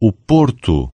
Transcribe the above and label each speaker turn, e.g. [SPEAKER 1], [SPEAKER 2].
[SPEAKER 1] o porto.